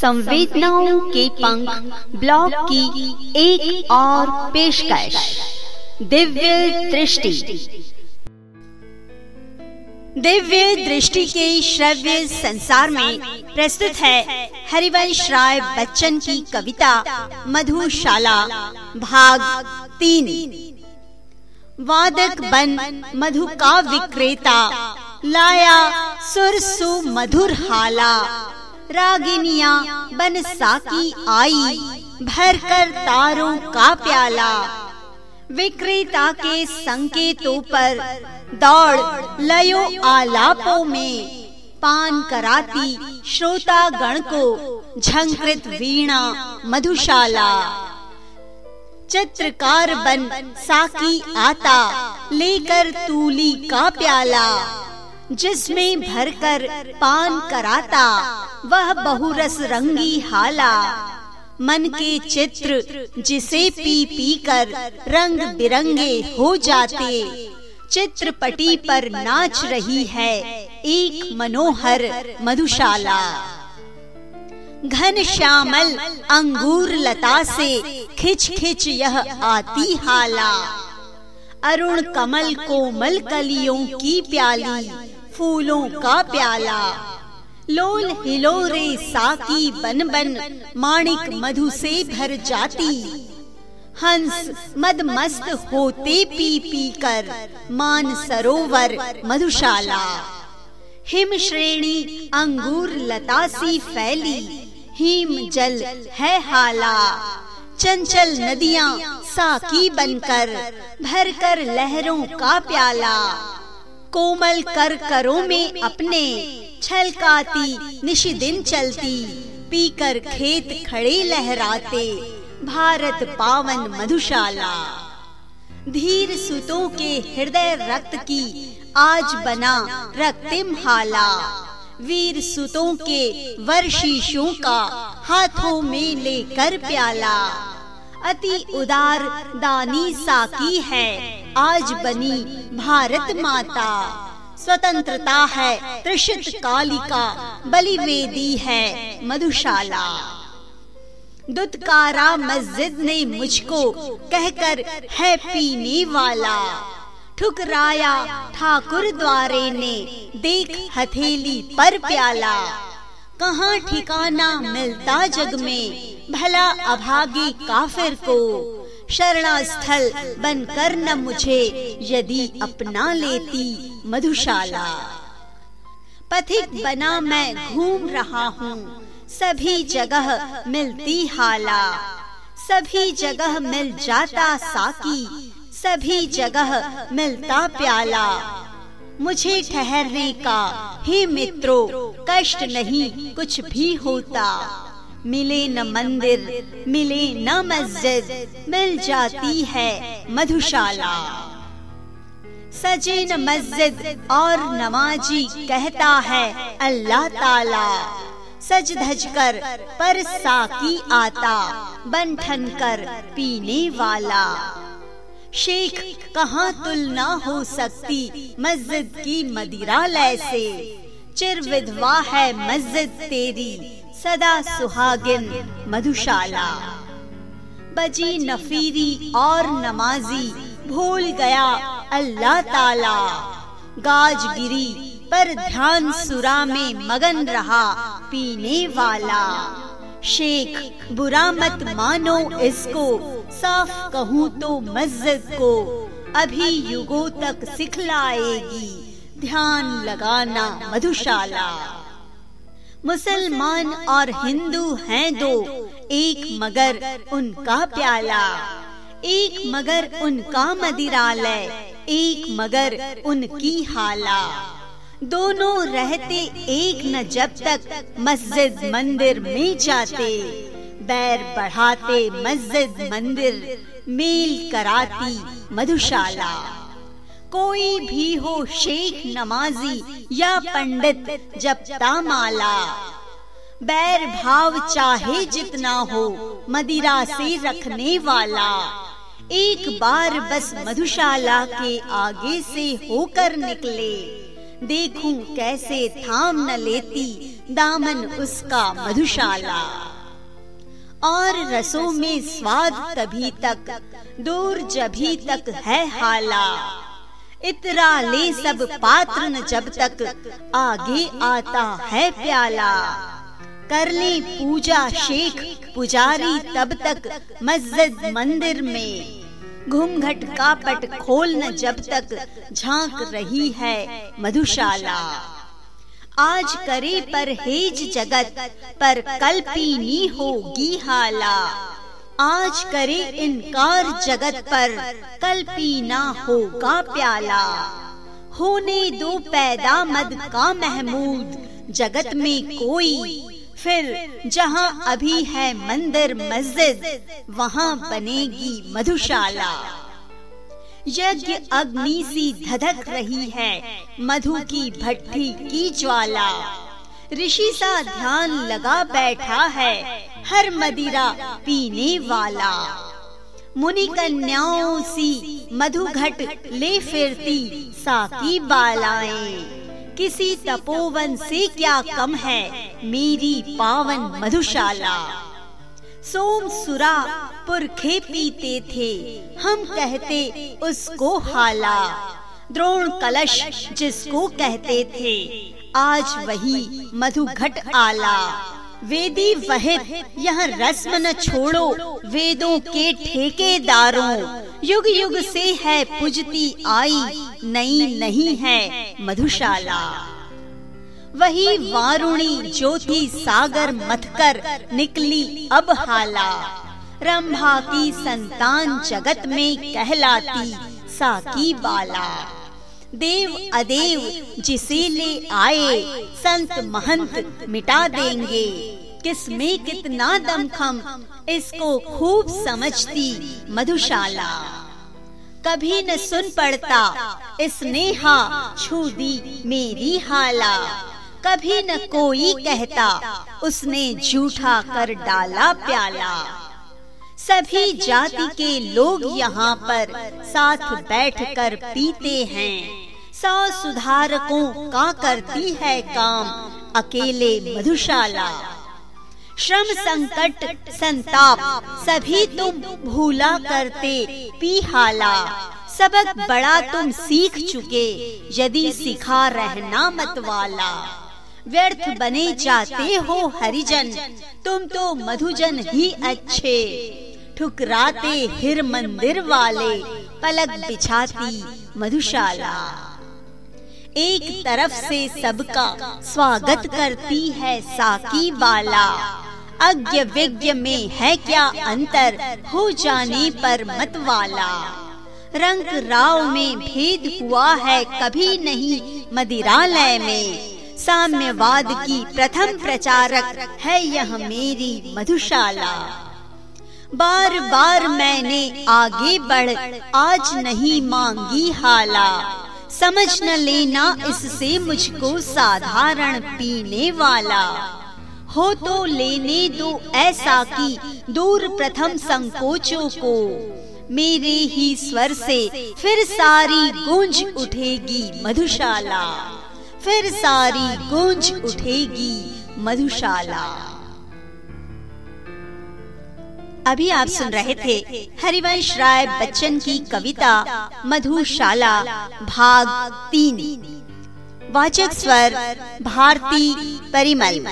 संवेदनाओं के पंख ब्लॉग की एक और पेशकश। दिव्य दृष्टि। दिव्य दृष्टि के श्रव्य संसार में प्रस्तुत है हरिवंश राय बच्चन की कविता मधुशाला, भाग तीन। वादक बन मधु का विक्रेता, लाया सुरसु मधुर हाला। रागिनिया बन साकी आई भर कर तारों का प्याला। विक्रेता के संकेतों पर दौड़ लयो आलापों में। पान कराती श्रोता गण को झंकृत वीणा मधुशाला। चित्रकार बन साकी आता, लेकर तूली का प्याला। जिसमें भरकर पान कराता वह बहुरस रंगी हाला। मन के चित्र जिसे पी पी कर रंग बिरंगे हो जाते। चित्रपटी पर नाच रही है एक मनोहर मधुशाला। घन श्यामल अंगूर लता से खिच खिच यह आती हाला। अरुण कमल कोमल कलियों की प्याली, फूलों का प्याला। लोल हिलोरे साकी बन बन माणिक मधु से भर जाती। हंस मद मस्त होते पी पी कर मान सरोवर मधुशाला। हिम श्रेणी अंगूर लता सी फैली। हिम जल है हाला। चंचल नदियाँ साकी बनकर भर कर लहरों का प्याला। कोमल कर करों में अपने। छलकाती, निशि दिन चलती। पीकर खेत खड़े लहराते। भारत पावन मधुशाला। धीर सुतों के हृदय रक्त की आज बना रक्तिम हाला। वीर सुतों के वर्षीशों का हाथों में लेकर प्याला। अति उदार दानी साकी है, आज बनी भारत माता। स्वतंत्रता है त्रिशित कालिका बलिवेदी है मधुशाला। दुत्कारा मस्जिद ने मुझको कहकर है पीने वाला ठुकराया ठाकुर द्वारे ने देख हथेली पर प्याला। कहाँ ठिकाना मिलता जग में? भला अभागी काफिर को। शरणास्थल बनकर न मुझे यदि अपना लेती। मधुशाला। पथिक बना मैं घूम रहा हूँ। सभी जगह मिलती हाला। सभी जगह मिल जाता साकी। सभी जगह मिलता प्याला। मुझे ठहरने का ही मित्रों कष्ट नहीं कुछ भी होता। मिले न मंदिर मिले न मस्जिद मिल जाती है मधुशाला। सजे न मस्जिद और नमाजी कहता है अल्लाह ताला। सज धज कर पर साकी आता बन ठन कर पीने वाला। शेख, कहाँ तुलना हो सकती मस्जिद की मदिरा लय से? चिर विधवा है मस्जिद तेरी, सदा सुहागिन मधुशाला। बजी नफीरी और नमाजी भूल गया अल्लाह ताला। गाज गिरी पर ध्यान सुरा में मगन रहा पीने वाला। शेख, बुरा मत मानो इसको, साफ़ कहूँ तो मस्जिद को। अभी युगों तक सिखलाएगी, ध्यान लगाना मधुशाला। मुसलमान और हिंदू हैं दो, एक मगर उनका प्याला। एक मगर उनका मदिरालय। एक मगर उनकी हाला। दोनों रहते एक न जब तक मस्जिद मंदिर में जाते। बैर बढ़ाते मस्जिद मंदिर, मेल कराती मधुशाला। कोई भी हो शेख नमाजी या पंडित जपता माला बैर भाव चाहे जितना हो, मदिरा से रखने वाला। एक बार बस मधुशाला के आगे से होकर निकले। देखूँ कैसे थाम न लेती दामन उसका मधुशाला। और रसों में स्वाद तभी तक, दूर जभी तक है हाला। इतरा ले सब पात्र न जब तक, आगे आता है प्याला। कर ले पूजा शेख, पुजारी तब तक मस्जिद मंदिर में। घूंघट का पट खोल न जब तक झाँक रही है मधुशाला। आज करे पर हेज जगत, पर कल पीनी होगी हाला। आज करे इनकार जगत पर कल पीना होगा प्याला। होने दो पैदा मद का महमूद, जगत में कोई फिर जहाँ अभी है मंदिर, मस्जिद, वहाँ बनेगी मधुशाला। यज्ञ अग्नि सी धधक रही है, मधु की भट्टी की ज्वाला। ऋषि सा ध्यान लगा बैठा है, हर मदिरा पीने वाला। मुनि कन्याओं सी मधु घट ले फिरती साकी बालाएँ। किसी तपोवन से क्या कम है? मेरी पावन मधुशाला। सोम सुरा पुरखे पीते थे। हम कहते उसको हाला। द्रोण कलश जिसको कहते थे। आज वही मधु घट आला। वेदी वहित, यह रस्म न छोड़ो। वेदों के ठेकेदारों युग युग से है पुजती आई, नई नहीं है मधुशाला। वही वारुणी ज्योति सागर मथकर निकली अब हाला। रंभा की संतान जगत में कहलाती साकी बाला। देव अदेव जिसे ले आए, संत महंत मिटा देंगे। किसमें कितना दमखम, इसको खूब समझती मधुशाला। कभी न सुन पड़ता इसने हा छू दी मेरी हाला। कभी न कोई कहता, उसने झूठा कर डाला प्याला। सभी जाति के लोग यहाँ पर साथ बैठकर पीते हैं। सौ सुधारकों का करती है काम अकेले मधुशाला। श्रम संकट, संताप, सभी तुम भूला करते, पीहाला। सबक बड़ा तुम सीख चुके, यदि सिखा रहना मत वाला व्यर्थ बने जाते हो हरिजन, तुम तो मधुजन ही अच्छे। ठुकराते हिर मंदिर वाले, पलक बिछाती मधुशाला। एक तरफ़ से सबका स्वागत करती है साकी बाला। अज्ञ विज्ञ में है क्या अंतर? हो जाने पर मत वाला। रंग राव में भेद हुआ है कभी नहीं। मदिरालय में साम्यवाद की प्रथम प्रचारक है यह मेरी मधुशाला। बार बार मैंने आगे बढ़, आज नहीं मांगी हाला। समझ न लेना इससे मुझको साधारण पीने वाला। हो तो लेने दो ऐसा की दूर प्रथम संकोचों को। मेरे ही स्वर से फिर सारी गूंज उठेगी मधुशाला। फिर सारी गूंज उठेगी मधुशाला। अभी आप सुन रहे थे हरिवंश राय बच्चन की कविता मधुशाला, भाग तीन। वाचक स्वर, भारती परिमल।